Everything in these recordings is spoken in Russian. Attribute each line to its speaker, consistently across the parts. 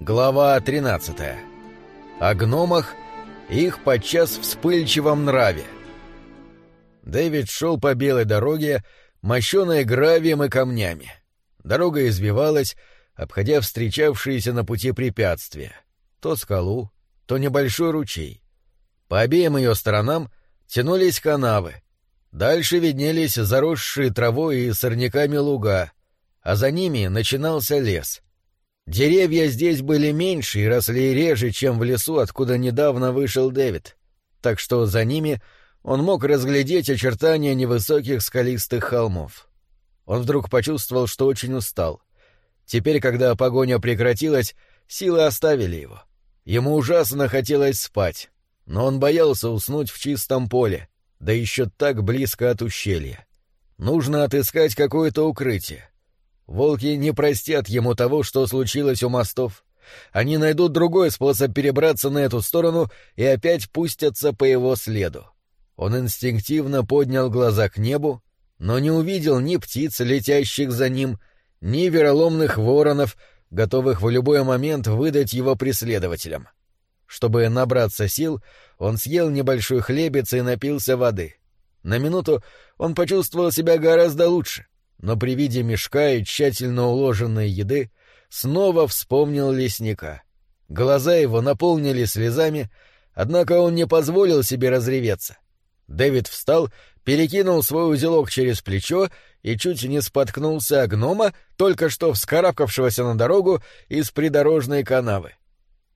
Speaker 1: Глава 13. О гномах и их подчас вспыльчивом нраве. Дэвид шел по белой дороге, мощенной гравием и камнями. Дорога извивалась, обходя встречавшиеся на пути препятствия. То скалу, то небольшой ручей. По обеим ее сторонам тянулись канавы. Дальше виднелись заросшие травой и сорняками луга, а за ними начинался лес — Деревья здесь были меньше и росли реже, чем в лесу, откуда недавно вышел Дэвид, так что за ними он мог разглядеть очертания невысоких скалистых холмов. Он вдруг почувствовал, что очень устал. Теперь, когда погоня прекратилась, силы оставили его. Ему ужасно хотелось спать, но он боялся уснуть в чистом поле, да еще так близко от ущелья. Нужно отыскать какое-то укрытие. Волки не простят ему того, что случилось у мостов. Они найдут другой способ перебраться на эту сторону и опять пустятся по его следу. Он инстинктивно поднял глаза к небу, но не увидел ни птиц, летящих за ним, ни вероломных воронов, готовых в любой момент выдать его преследователям. Чтобы набраться сил, он съел небольшой хлебец и напился воды. На минуту он почувствовал себя гораздо лучше но при виде мешка и тщательно уложенной еды снова вспомнил лесника. Глаза его наполнили слезами, однако он не позволил себе разреветься. Дэвид встал, перекинул свой узелок через плечо и чуть не споткнулся о гнома, только что вскарабкавшегося на дорогу из придорожной канавы.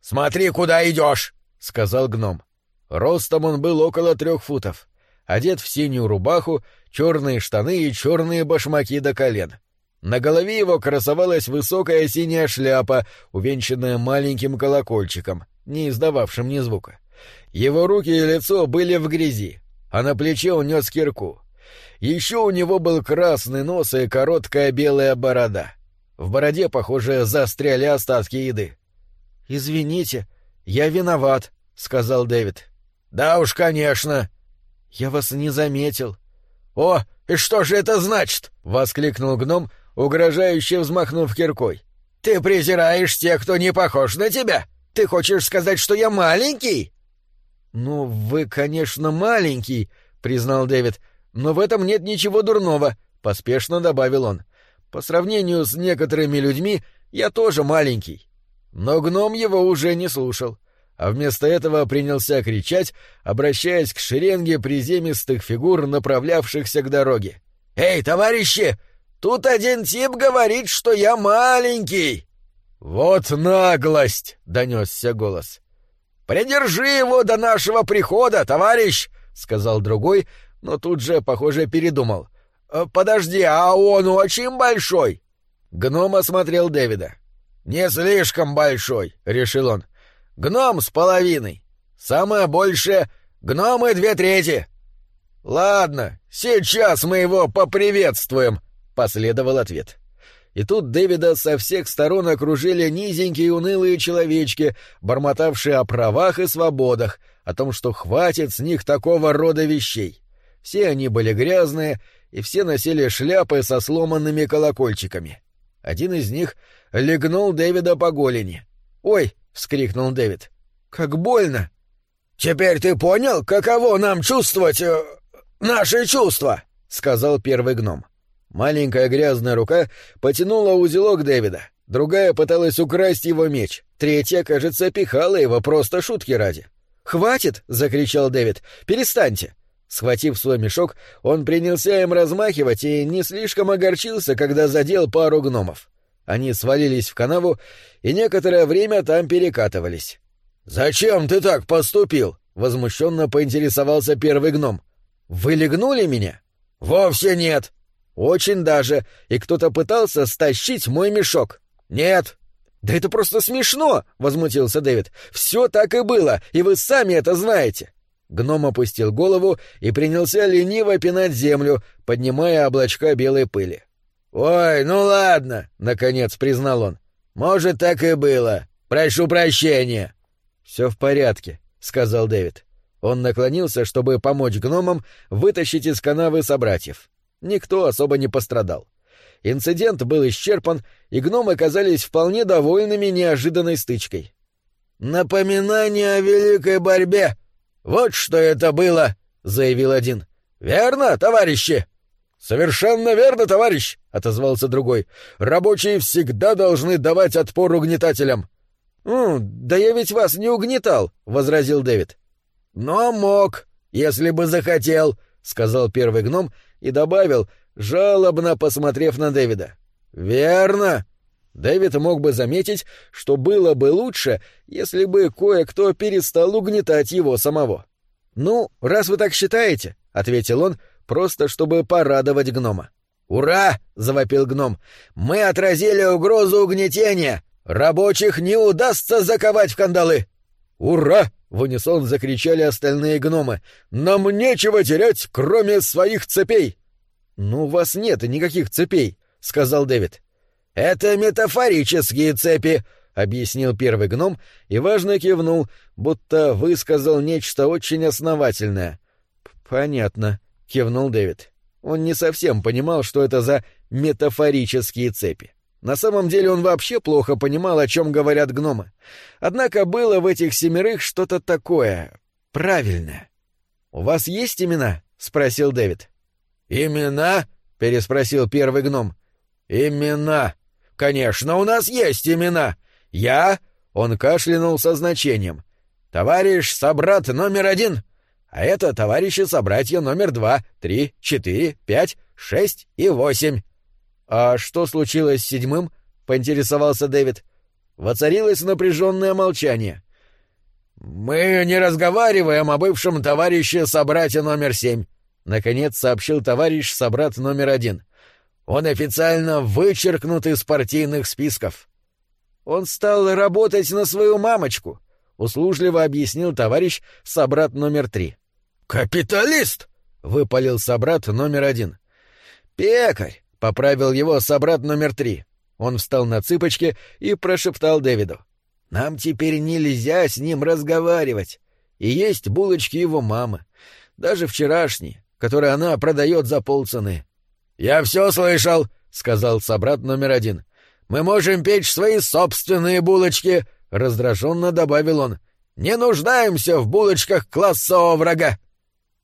Speaker 1: «Смотри, куда идешь!» — сказал гном. Ростом он был около трех футов одет в синюю рубаху, черные штаны и черные башмаки до колен. На голове его красовалась высокая синяя шляпа, увенчанная маленьким колокольчиком, не издававшим ни звука. Его руки и лицо были в грязи, а на плече он нес кирку. Еще у него был красный нос и короткая белая борода. В бороде, похоже, застряли остатки еды. «Извините, я виноват», — сказал Дэвид. «Да уж, конечно», «Я вас не заметил». «О, и что же это значит?» — воскликнул гном, угрожающе взмахнув киркой. «Ты презираешь тех, кто не похож на тебя? Ты хочешь сказать, что я маленький?» «Ну, вы, конечно, маленький», — признал Дэвид, — «но в этом нет ничего дурного», — поспешно добавил он. «По сравнению с некоторыми людьми я тоже маленький». Но гном его уже не слушал а вместо этого принялся кричать, обращаясь к шеренге приземистых фигур, направлявшихся к дороге. «Эй, товарищи! Тут один тип говорит, что я маленький!» «Вот наглость!» — донесся голос. «Придержи его до нашего прихода, товарищ!» — сказал другой, но тут же, похоже, передумал. «Э, «Подожди, а он очень большой!» Гном осмотрел Дэвида. «Не слишком большой», — решил он. Гном с половиной. Самое большее — гномы две трети. Ладно, сейчас мы его поприветствуем, — последовал ответ. И тут Дэвида со всех сторон окружили низенькие унылые человечки, бормотавшие о правах и свободах, о том, что хватит с них такого рода вещей. Все они были грязные, и все носили шляпы со сломанными колокольчиками. Один из них легнул Дэвида по голени. «Ой, — вскрикнул Дэвид. «Как больно!» «Теперь ты понял, каково нам чувствовать... Э, наши чувства?» — сказал первый гном. Маленькая грязная рука потянула узелок Дэвида, другая пыталась украсть его меч, третья, кажется, пихала его просто шутки ради. «Хватит!» — закричал Дэвид. «Перестаньте!» Схватив свой мешок, он принялся им размахивать и не слишком огорчился, когда задел пару гномов. Они свалились в канаву и некоторое время там перекатывались. «Зачем ты так поступил?» — возмущенно поинтересовался первый гном. «Вы легнули меня?» «Вовсе нет». «Очень даже. И кто-то пытался стащить мой мешок». «Нет». «Да это просто смешно!» — возмутился Дэвид. «Все так и было, и вы сами это знаете». Гном опустил голову и принялся лениво пинать землю, поднимая облачка белой пыли. «Ой, ну ладно», — наконец признал он. «Может, так и было. Прошу прощения». «Все в порядке», — сказал Дэвид. Он наклонился, чтобы помочь гномам вытащить из канавы собратьев. Никто особо не пострадал. Инцидент был исчерпан, и гномы казались вполне довольными неожиданной стычкой. «Напоминание о великой борьбе! Вот что это было!» — заявил один. «Верно, товарищи?» «Совершенно верно, товарищ!» — отозвался другой. «Рабочие всегда должны давать отпор угнетателям». «Ну, да я ведь вас не угнетал», — возразил Дэвид. «Но мог, если бы захотел», — сказал первый гном и добавил, жалобно посмотрев на Дэвида. «Верно!» Дэвид мог бы заметить, что было бы лучше, если бы кое-кто перестал угнетать его самого. «Ну, раз вы так считаете», — ответил он, просто чтобы порадовать гнома. «Ура!» — завопил гном. «Мы отразили угрозу угнетения! Рабочих не удастся заковать в кандалы!» «Ура!» — в унисон закричали остальные гномы. «Нам нечего терять, кроме своих цепей!» «Ну, у вас нет никаких цепей», — сказал Дэвид. «Это метафорические цепи», — объяснил первый гном и важно кивнул, будто высказал нечто очень основательное. «Понятно», — кивнул Дэвид. Он не совсем понимал, что это за метафорические цепи. На самом деле он вообще плохо понимал, о чем говорят гномы. Однако было в этих семерых что-то такое... правильное. «У вас есть имена?» — спросил Дэвид. «Имена?» — переспросил первый гном. «Имена. Конечно, у нас есть имена. Я...» — он кашлянул со значением. «Товарищ собрат номер один. А это товарищи-собратья номер два, три, четыре, пять, шесть и восемь». «А что случилось с седьмым?» — поинтересовался Дэвид. Воцарилось напряженное молчание. «Мы не разговариваем о бывшем товарище-собрате номер семь», — наконец сообщил товарищ-собрат номер один. «Он официально вычеркнут из партийных списков». «Он стал работать на свою мамочку», — услужливо объяснил товарищ собрат номер три. «Капиталист!» — выпалил собрат номер один. «Пекарь!» — поправил его собрат номер три. Он встал на цыпочки и прошептал Дэвиду. «Нам теперь нельзя с ним разговаривать. И есть булочки его мамы. Даже вчерашние, которые она продает за полцены». «Я все слышал», — сказал собрат номер один. «Мы можем печь свои собственные булочки», — раздраженно добавил он. «Не нуждаемся в булочках классового врага».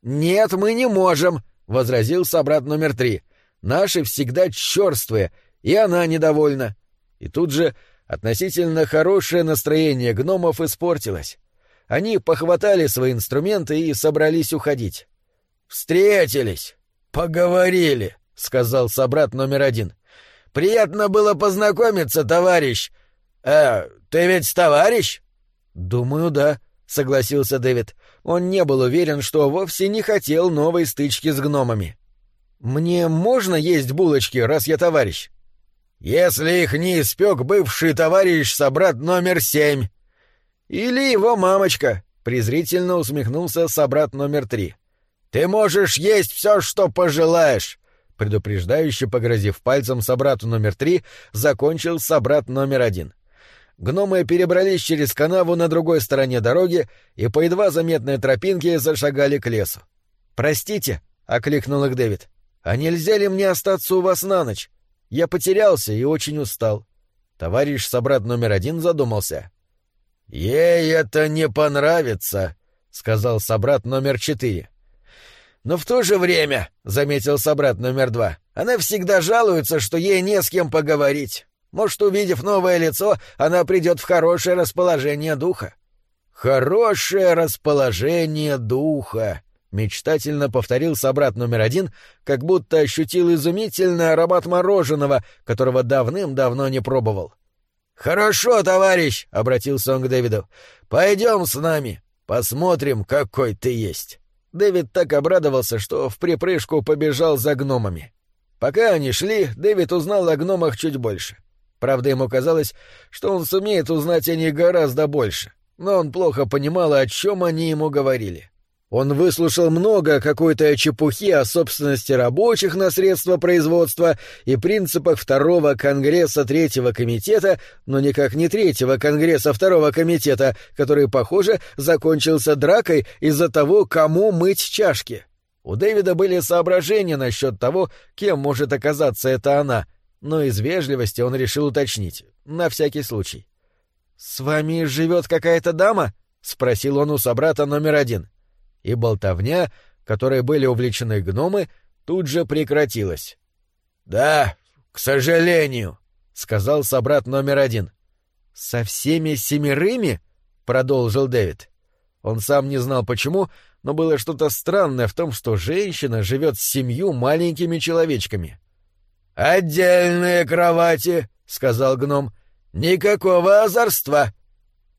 Speaker 1: «Нет, мы не можем», — возразил собрат номер три. «Наши всегда черствые, и она недовольна». И тут же относительно хорошее настроение гномов испортилось. Они похватали свои инструменты и собрались уходить. «Встретились, поговорили», — сказал собрат номер один. «Приятно было познакомиться, товарищ. Э, ты ведь товарищ?» «Думаю, да», — согласился Дэвид. Он не был уверен, что вовсе не хотел новой стычки с гномами. «Мне можно есть булочки, раз я товарищ?» «Если их не испек бывший товарищ-собрат номер семь». «Или его мамочка», — презрительно усмехнулся собрат номер три. «Ты можешь есть все, что пожелаешь», — предупреждающе погрозив пальцем собрату номер три, закончил собрат номер один. Гномы перебрались через канаву на другой стороне дороги и по едва заметной тропинке зашагали к лесу. «Простите», — окликнул их Дэвид, — «а нельзя ли мне остаться у вас на ночь? Я потерялся и очень устал». Товарищ собрат номер один задумался. «Ей это не понравится», — сказал собрат номер четыре. «Но в то же время», — заметил собрат номер два, — «она всегда жалуется, что ей не с кем поговорить». Может, увидев новое лицо, она придет в хорошее расположение духа. Хорошее расположение духа, мечтательно повторил собрат номер один, как будто ощутил изумительный аромат мороженого, которого давным-давно не пробовал. Хорошо, товарищ, обратился он к Дэвиду. Пойдем с нами, посмотрим, какой ты есть. Дэвид так обрадовался, что в припрыжку побежал за гномами. Пока они шли, Дэвид узнал о гномах чуть больше. Правда, ему казалось, что он сумеет узнать о них гораздо больше, но он плохо понимал, о чем они ему говорили. Он выслушал много какой-то чепухи о собственности рабочих на средства производства и принципах второго конгресса третьего комитета, но никак не третьего конгресса второго комитета, который, похоже, закончился дракой из-за того, кому мыть чашки. У Дэвида были соображения насчет того, кем может оказаться эта она — но из вежливости он решил уточнить, на всякий случай. «С вами живет какая-то дама?» — спросил он у собрата номер один. И болтовня, которой были увлечены гномы, тут же прекратилась. «Да, к сожалению», — сказал собрат номер один. «Со всеми семерыми?» — продолжил Дэвид. Он сам не знал почему, но было что-то странное в том, что женщина живет с семью маленькими человечками. «Отдельные кровати», — сказал гном. «Никакого озорства».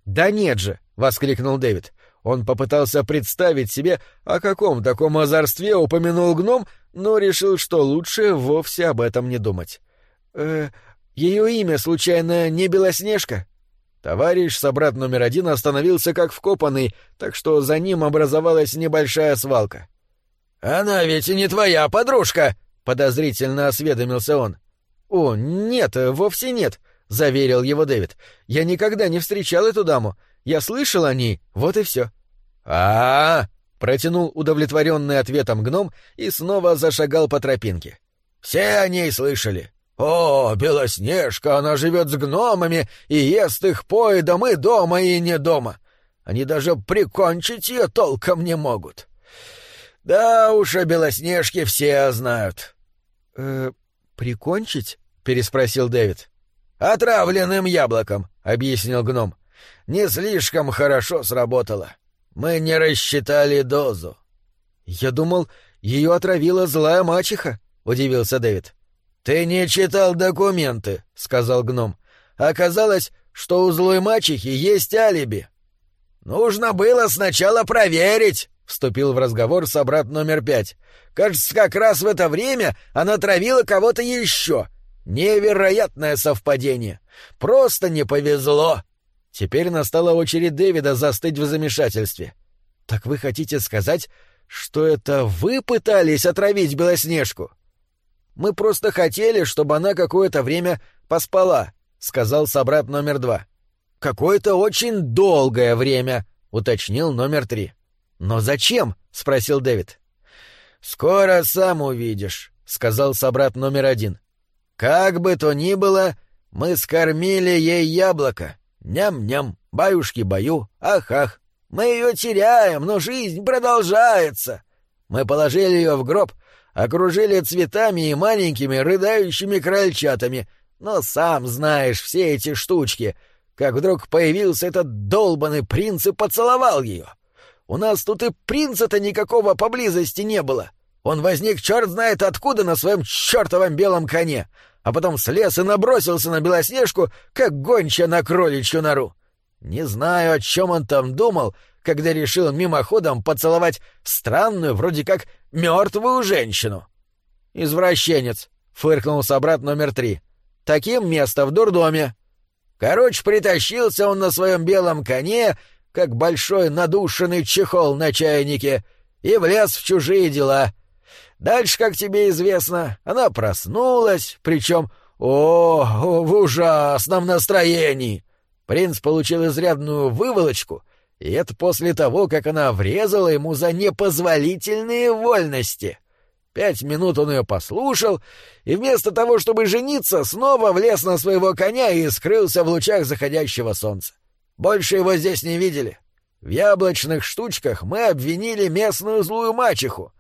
Speaker 1: «Да нет же», — воскликнул Дэвид. Он попытался представить себе, о каком таком озорстве упомянул гном, но решил, что лучше вовсе об этом не думать. «Э, ее имя, случайно, не Белоснежка?» Товарищ, собрат номер один, остановился как вкопанный, так что за ним образовалась небольшая свалка. «Она ведь и не твоя подружка!» — подозрительно осведомился он. «О, нет, вовсе нет», — заверил его Дэвид. «Я никогда не встречал эту даму. Я слышал о ней, вот и все». «А-а-а!» — протянул удовлетворенный ответом гном и снова зашагал по тропинке. «Все о ней слышали. «О, Белоснежка, она живет с гномами и ест их поедом и дома, и не дома. Они даже прикончить ее толком не могут. Да уж, о Белоснежке все знают». «Э, прикончить?» — переспросил Дэвид. «Отравленным яблоком», — объяснил гном. «Не слишком хорошо сработало. Мы не рассчитали дозу». «Я думал, ее отравила злая мачеха», — удивился Дэвид. «Ты не читал документы», — сказал гном. «Оказалось, что у злой мачехи есть алиби». «Нужно было сначала проверить», — вступил в разговор собрат номер пять. «Кажется, как раз в это время она травила кого-то еще. Невероятное совпадение. Просто не повезло». Теперь настала очередь Дэвида застыть в замешательстве. «Так вы хотите сказать, что это вы пытались отравить Белоснежку?» Мы просто хотели, чтобы она какое-то время поспала», — сказал собрат номер два. «Какое-то очень долгое время», — уточнил номер три. «Но зачем?» — спросил Дэвид. «Скоро сам увидишь», — сказал собрат номер один. «Как бы то ни было, мы скормили ей яблоко. Ням-ням, баюшки-баю, ах-ах. Мы ее теряем, но жизнь продолжается. Мы положили ее в гроб, окружили цветами и маленькими рыдающими крольчатами, но сам знаешь все эти штучки, как вдруг появился этот долбанный принц и поцеловал ее. У нас тут и принца-то никакого поблизости не было. Он возник черт знает откуда на своем чертовом белом коне, а потом слез и набросился на Белоснежку, как гонча на кроличью нору. Не знаю, о чем он там думал, когда решил мимоходом поцеловать странную, вроде как мертвую женщину. «Извращенец», — фыркнул собрат номер три. «Таким место в дурдоме». Короче, притащился он на своем белом коне, как большой надушенный чехол на чайнике, и влез в чужие дела. Дальше, как тебе известно, она проснулась, причем, о, в ужасном настроении. Принц получил изрядную выволочку — и это после того, как она врезала ему за непозволительные вольности. Пять минут он ее послушал, и вместо того, чтобы жениться, снова влез на своего коня и скрылся в лучах заходящего солнца. Больше его здесь не видели. В яблочных штучках мы обвинили местную злую мачеху,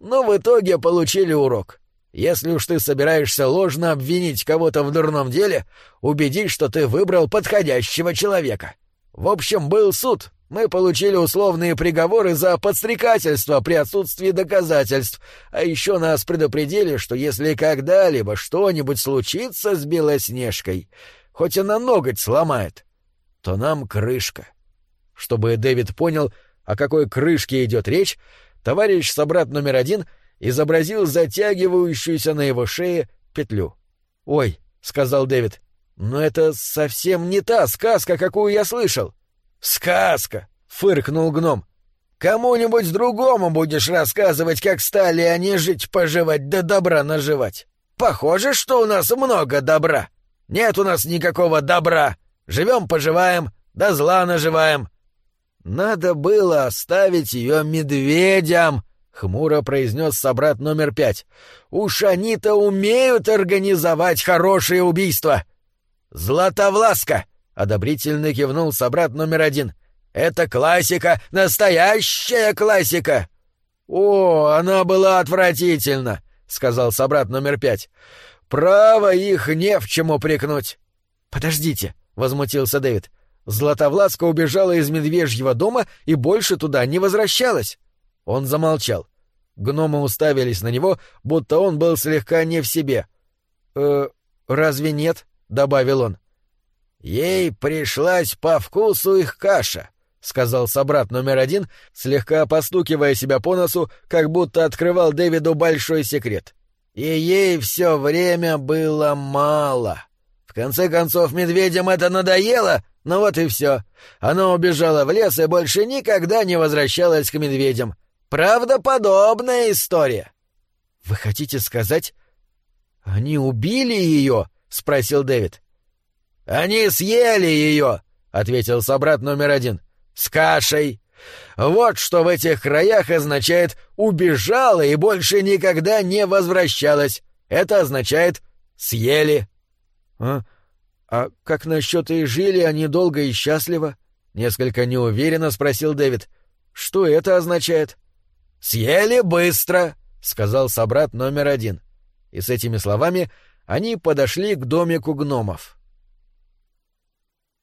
Speaker 1: но в итоге получили урок. Если уж ты собираешься ложно обвинить кого-то в дурном деле, убедись, что ты выбрал подходящего человека. В общем, был суд. Мы получили условные приговоры за подстрекательство при отсутствии доказательств, а еще нас предупредили, что если когда-либо что-нибудь случится с Белоснежкой, хоть она ноготь сломает, то нам крышка. Чтобы Дэвид понял, о какой крышке идет речь, товарищ собрат номер один изобразил затягивающуюся на его шее петлю. «Ой», — сказал Дэвид, но это совсем не та сказка, какую я слышал. Сказка, фыркнул гном. Кому-нибудь другому будешь рассказывать, как стали они жить, поживать да добра наживать. Похоже, что у нас много добра. Нет у нас никакого добра. Живем, поживаем, да зла наживаем. Надо было оставить ее медведям, — хмуро произнес собрат номер пять. «Уж они-то умеют организовать хорошее убийство!» «Златовласка!» — одобрительно кивнул собрат номер один. «Это классика, настоящая классика!» «О, она была отвратительна!» — сказал собрат номер пять. «Право их не в чем упрекнуть!» «Подождите!» — возмутился Дэвид. «Златовласка убежала из медвежьего дома и больше туда не возвращалась!» Он замолчал. Гномы уставились на него, будто он был слегка не в себе. «Э, разве нет?» — добавил он. «Ей пришлась по вкусу их каша», — сказал собрат номер один, слегка постукивая себя по носу, как будто открывал Дэвиду большой секрет. «И ей все время было мало. В конце концов, медведям это надоело, ну вот и все. Она убежала в лес и больше никогда не возвращалась к медведям. Правдоподобная история. — Вы хотите сказать... — Они убили ее? — спросил Дэвид. — Они съели ее, — ответил собрат номер один. — С кашей. Вот что в этих краях означает «убежала и больше никогда не возвращалась». Это означает «съели». А, а как насчет и жили они долго и счастливо? Несколько неуверенно спросил Дэвид. Что это означает? «Съели быстро», — сказал собрат номер один. И с этими словами они подошли к домику гномов.